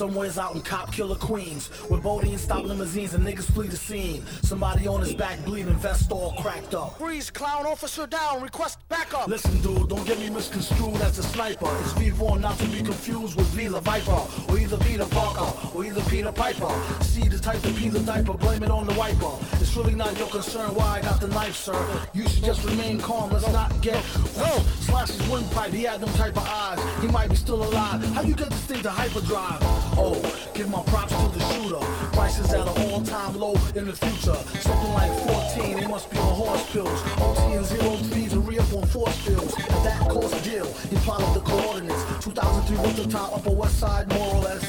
Somewhere's out in cop killer Queens, where Bodie and stop limousines and niggas flee the scene. Somebody on his back bleeding, vest all cracked up. Freeze, clown officer down, request backup. Listen, dude, don't get me misconstrued as a sniper. It's V4 not to be confused with Vila Viper, or either Peter Parker, or either Peter Piper. See the type to pee the diaper, blame it on the wiper. It's really not your concern why I got the knife, sir. You should just remain calm, let's not get. No! Slash his windpipe, he had them type of eyes. He might be still alive. How you get this thing to hyperdrive? Oh, give my props to the shooter. Prices at an all-time low in the future. Something like 14, they must be on horse pills. OT and zero three to re-up on force pills. At that cost deal, he plotted the coordinates. 2003 winter time, upper west side, more or less.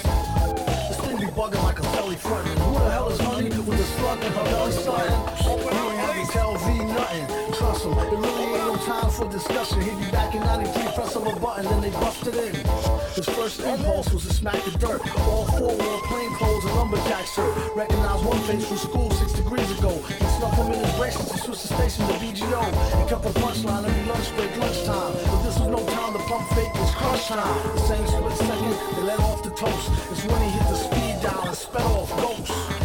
This thing be bugging like a belly front. Who the hell is honey slug her belly? You ain't have to tell V nothing. Trust him, it really ain't no time for discussion. He'd be back in 93, press of a button, then they busted in. His first impulse was to smack the dirt. All four wore plain clothes and lumberjack shirt. Recognized one face from school six degrees ago. He snuffed him in his braces and switched the station to BGO. He kept a punchline every lunch break, lunchtime. But this was no time to pump fake, it's crunch time. The same split second, they let off the toast. It's when he hit the speed dial and sped off ghosts.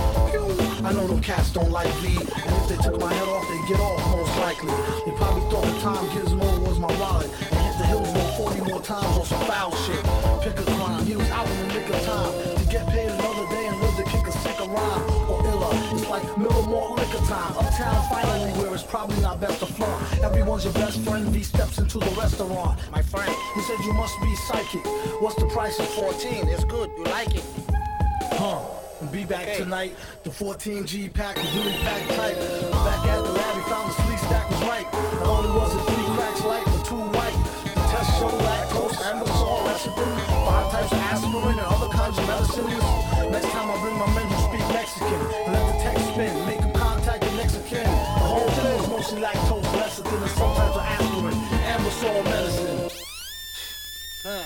I know them cats don't like me. and if they took my head off, they get off most likely. They probably thought the time Gizmo was my wallet, and hit the hills more 40 more times on some foul shit. Pick a crime, he was out in the nick of time to get paid another day and live to kick a sick a rhyme or illa. It's like Millimore liquor time, uptown finally where it's probably not best to flaunt. Everyone's your best friend, V steps into the restaurant. My friend, He said you must be psychic. What's the price of 14, it's good, you like it. Huh. And be back Okay. tonight. The 14G pack was really packed tight. Back at the lab, he found the sleep stack was right. Not only was it three cracks light, but two white. The test showed lactose, Ambesol, lecithin, five types of aspirin, and other kinds of medicines. Next time I bring my men who speak Mexican. Let the text spin, make them contact the Mexican. The whole thing is mostly lactose, lecithin, and some types of aspirin, Ambesol medicine. Huh.